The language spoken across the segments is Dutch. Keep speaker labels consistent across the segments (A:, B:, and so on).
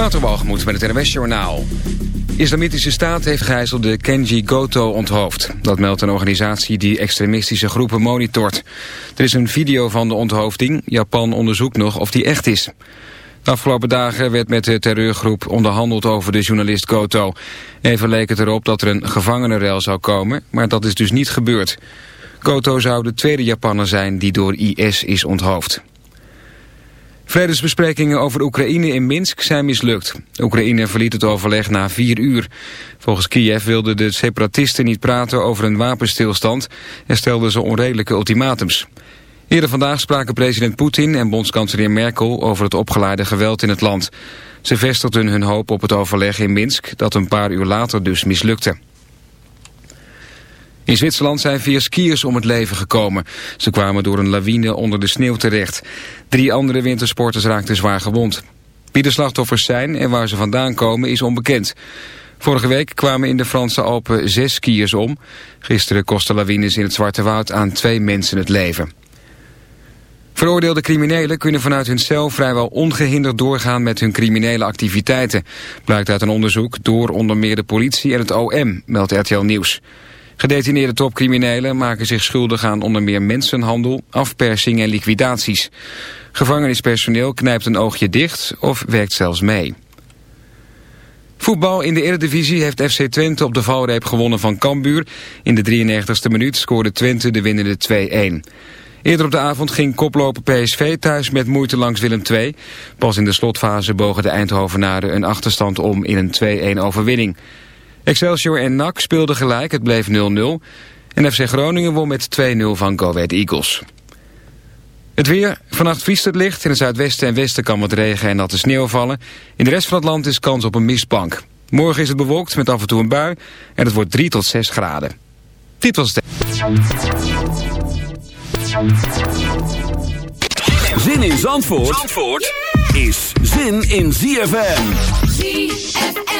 A: Waterwalgemoed met het NWS Journaal. Islamitische Staat heeft gijzelde Kenji Goto onthoofd. Dat meldt een organisatie die extremistische groepen monitort. Er is een video van de onthoofding. Japan onderzoekt nog of die echt is. De afgelopen dagen werd met de terreurgroep onderhandeld over de journalist Goto. Even leek het erop dat er een gevangenenrel zou komen, maar dat is dus niet gebeurd. Goto zou de tweede Japanner zijn die door IS is onthoofd. Vredesbesprekingen over Oekraïne in Minsk zijn mislukt. Oekraïne verliet het overleg na vier uur. Volgens Kiev wilden de separatisten niet praten over een wapenstilstand... en stelden ze onredelijke ultimatums. Eerder vandaag spraken president Poetin en bondskanselier Merkel... over het opgeleide geweld in het land. Ze vestigden hun hoop op het overleg in Minsk... dat een paar uur later dus mislukte. In Zwitserland zijn vier skiers om het leven gekomen. Ze kwamen door een lawine onder de sneeuw terecht. Drie andere wintersporters raakten zwaar gewond. Wie de slachtoffers zijn en waar ze vandaan komen is onbekend. Vorige week kwamen in de Franse Alpen zes skiers om. Gisteren kostten lawines in het Zwarte Woud aan twee mensen het leven. Veroordeelde criminelen kunnen vanuit hun cel vrijwel ongehinderd doorgaan met hun criminele activiteiten. Blijkt uit een onderzoek door onder meer de politie en het OM, meldt RTL Nieuws. Gedetineerde topcriminelen maken zich schuldig aan onder meer mensenhandel, afpersing en liquidaties. Gevangenispersoneel knijpt een oogje dicht of werkt zelfs mee. Voetbal in de Eredivisie heeft FC Twente op de valreep gewonnen van Cambuur. In de 93ste minuut scoorde Twente de winnende 2-1. Eerder op de avond ging koploper PSV thuis met moeite langs Willem II. Pas in de slotfase bogen de Eindhovenaren een achterstand om in een 2-1 overwinning. Excelsior en NAC speelden gelijk, het bleef 0-0. En FC Groningen won met 2-0 van Go Ahead Eagles. Het weer. Vannacht vriest het licht. In het zuidwesten en westen kan wat regen en natte sneeuw vallen. In de rest van het land is kans op een mistbank. Morgen is het bewolkt met af en toe een bui. En het wordt 3 tot 6 graden. Dit was het.
B: Zin in Zandvoort, Zandvoort is zin in ZFM.
C: ZFM.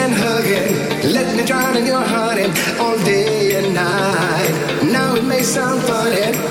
D: and hugging. Let me drown in your heart all day and night. Now it may sound funny.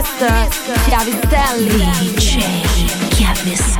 C: Mr. Chiavistelli. DJ Chiavistelli.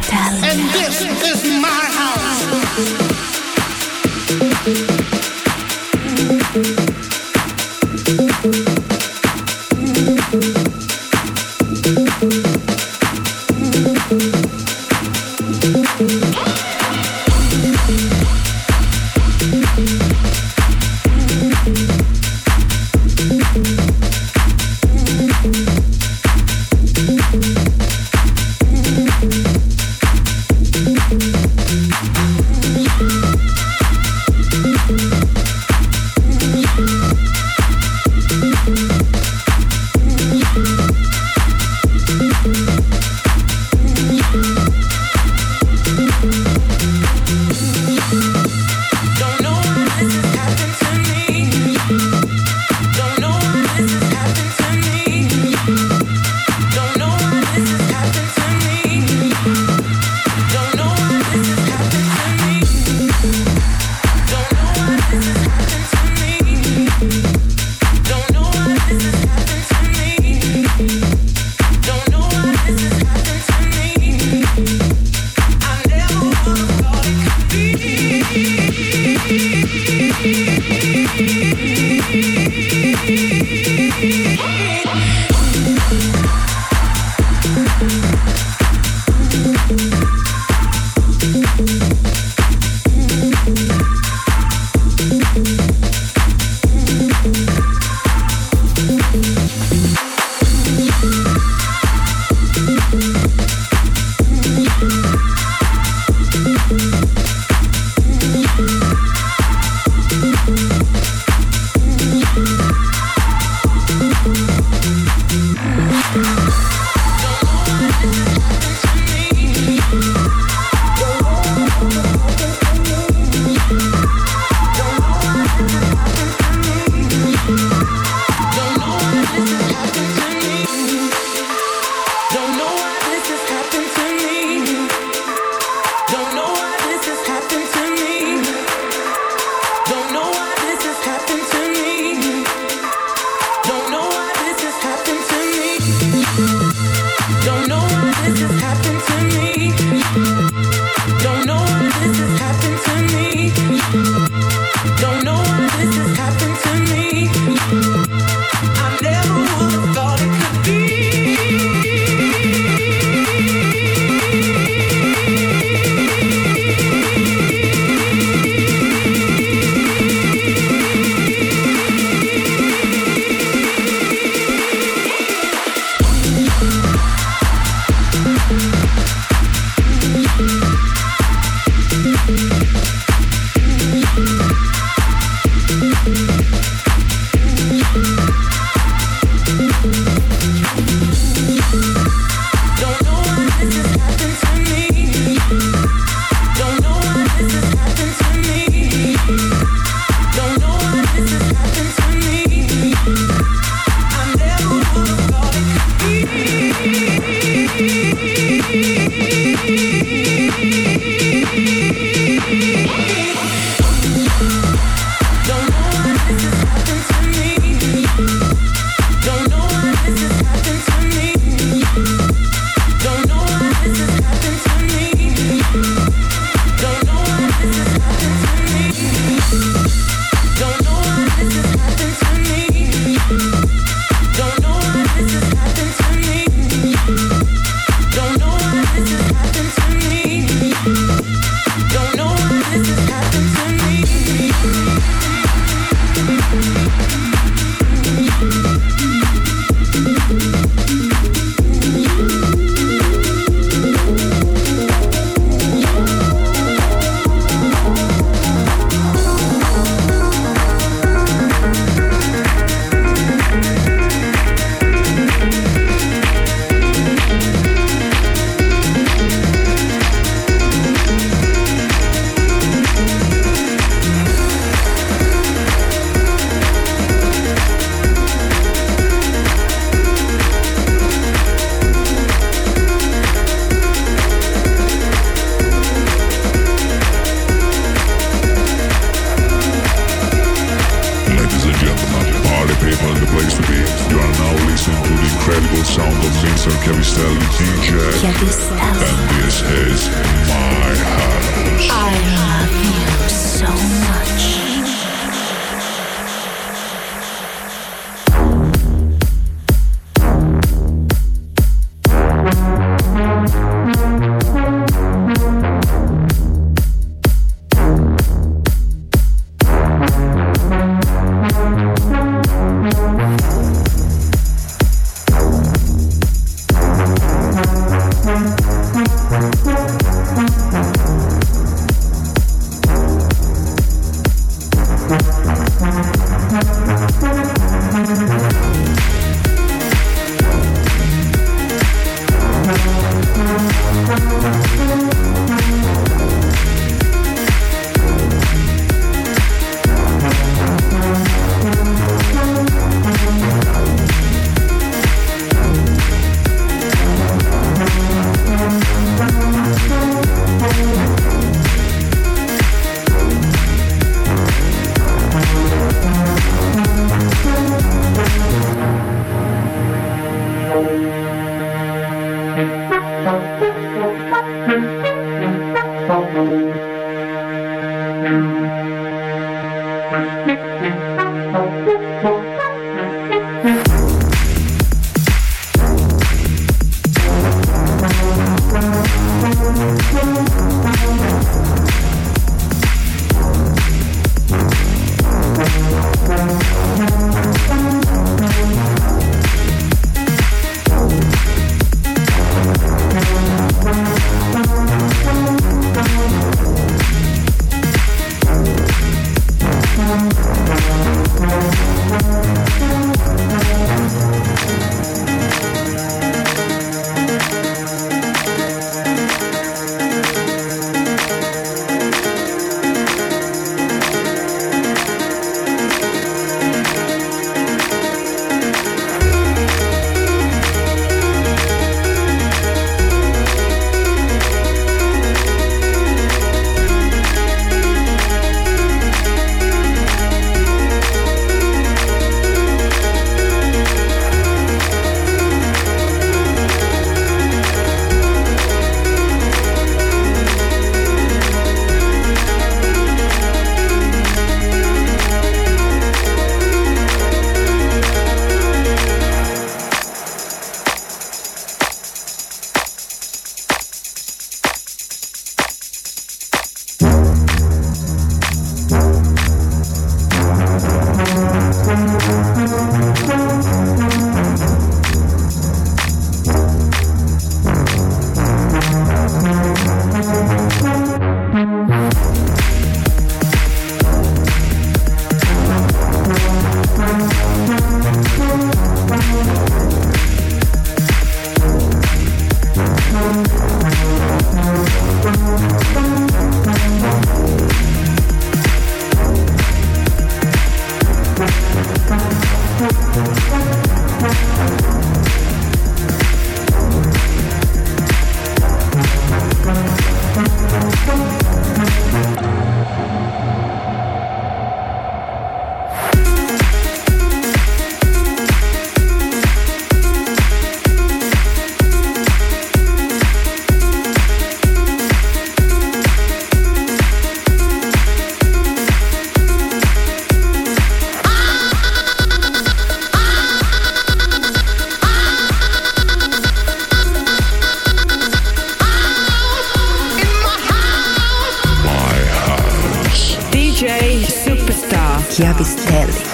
E: Chiavistelli.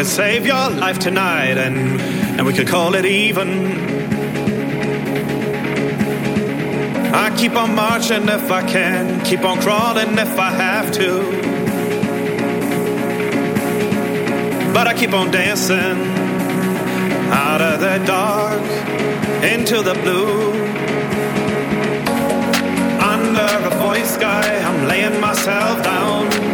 E: Could save your life tonight and, and we could call it even. I keep on marching if I can, keep on crawling if I have to. But I keep on dancing out of the dark into the blue under a void sky, I'm laying myself down.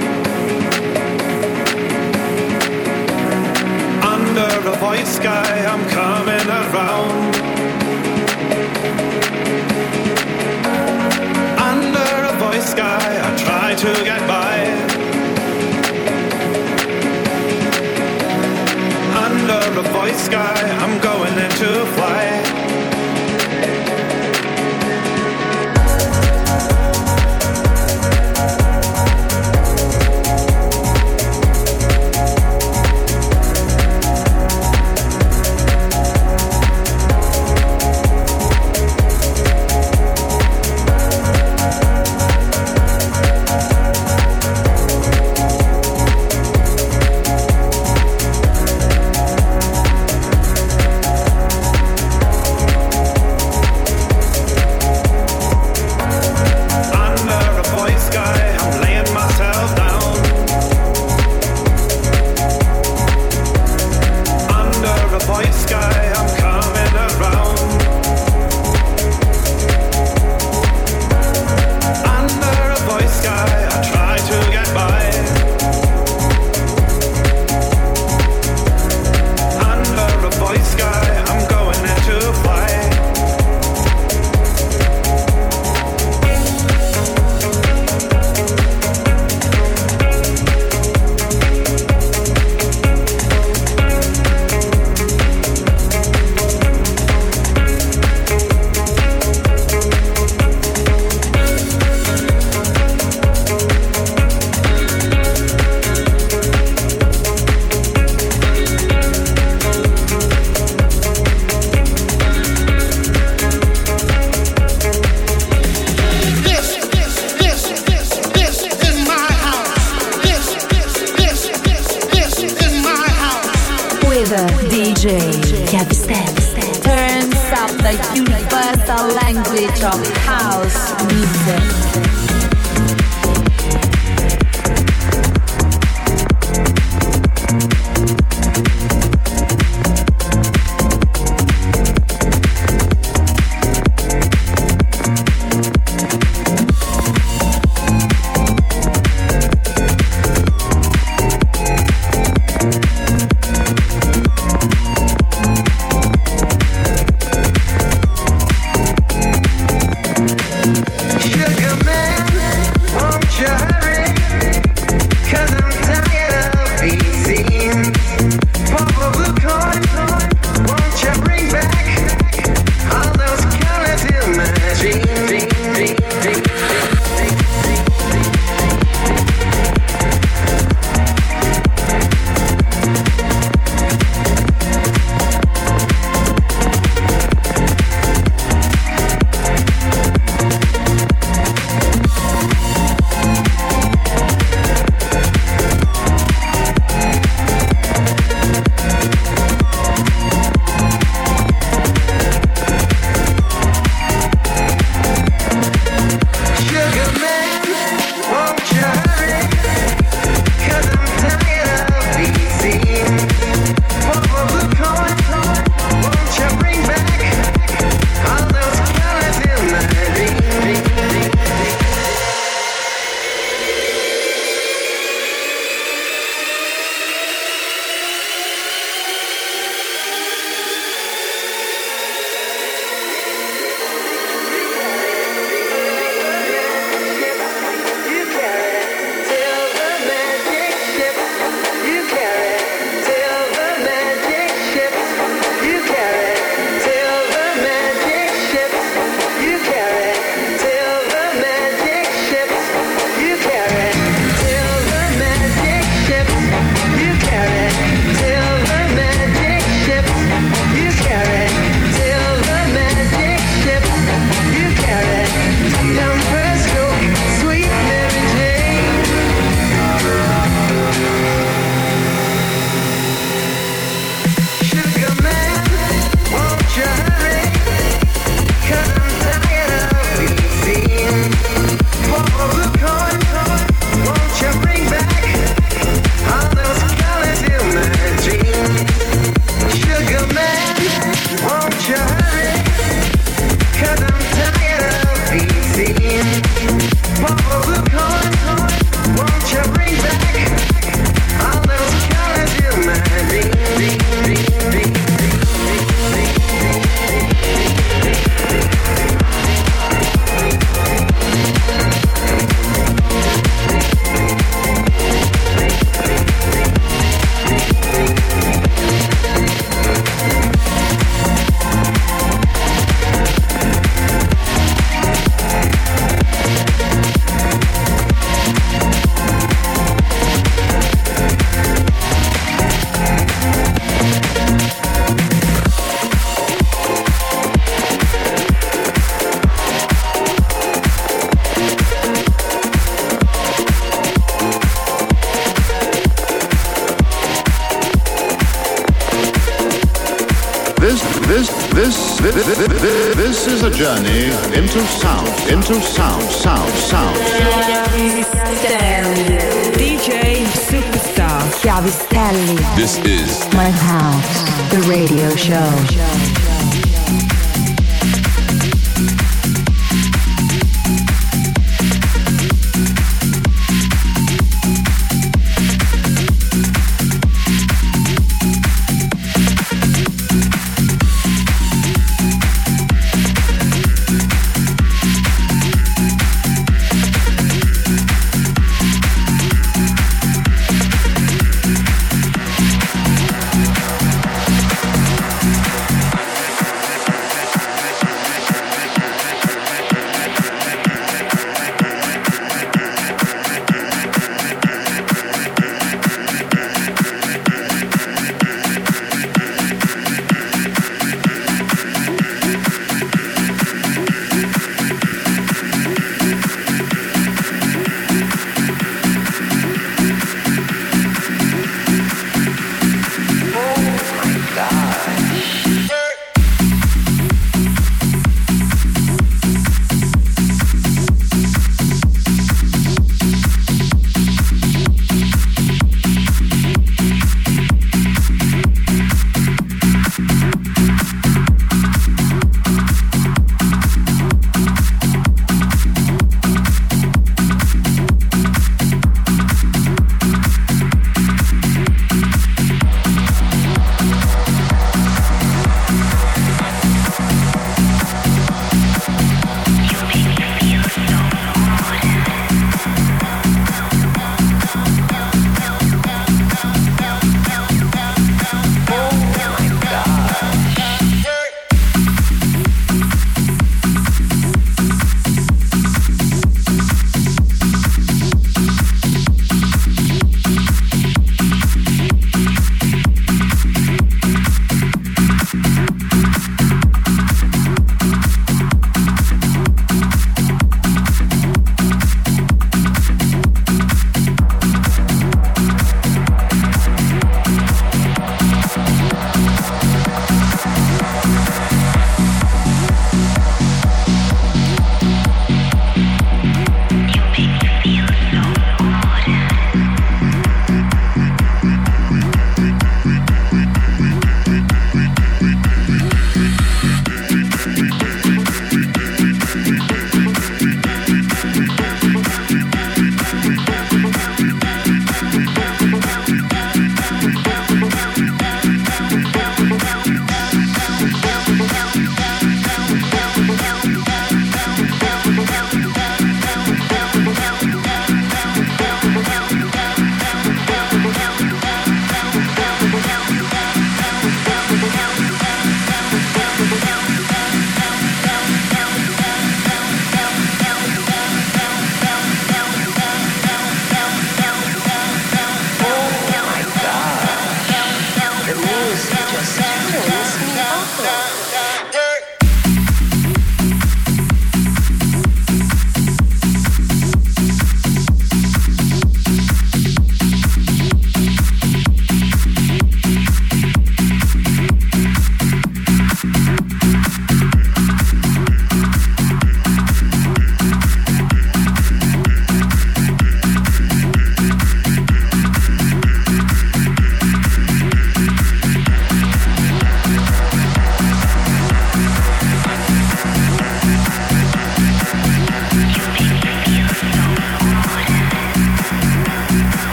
E: Under a void sky, I'm coming around. Under a void sky, I try to get by. Under a void sky, I'm going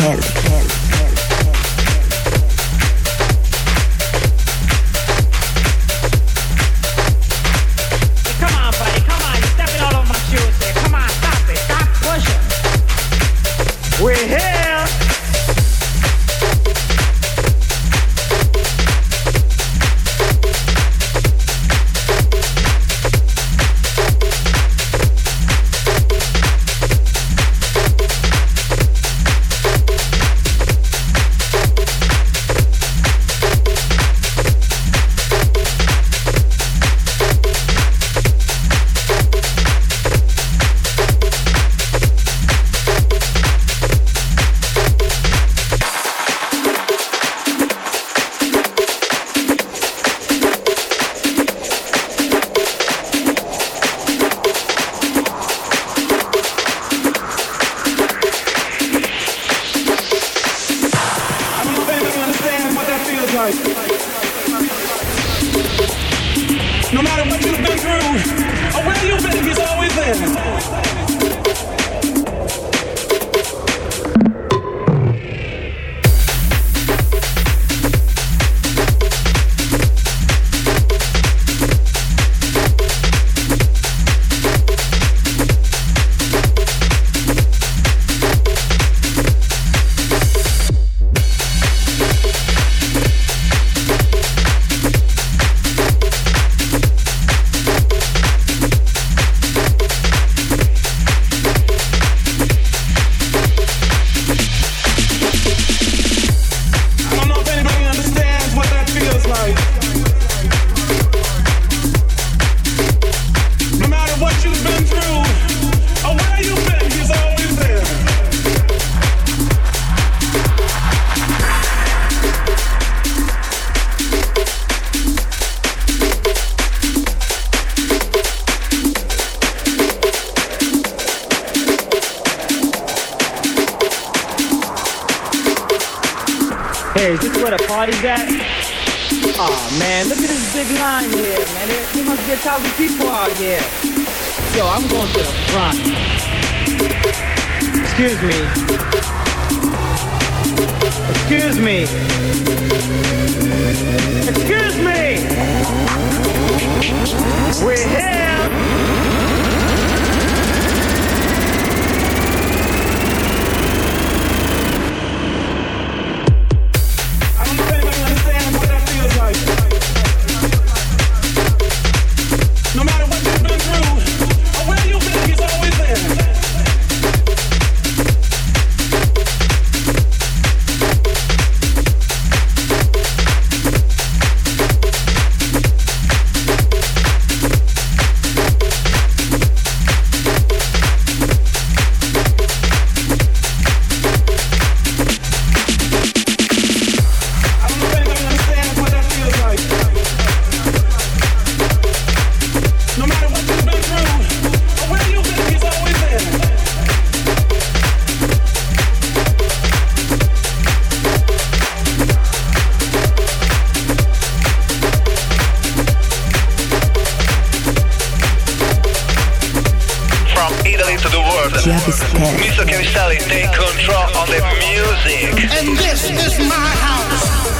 F: Raquel.
C: Chiavistelli.
G: Mr.
H: Chiavistelli,
I: take control of the music.
J: And this is my house.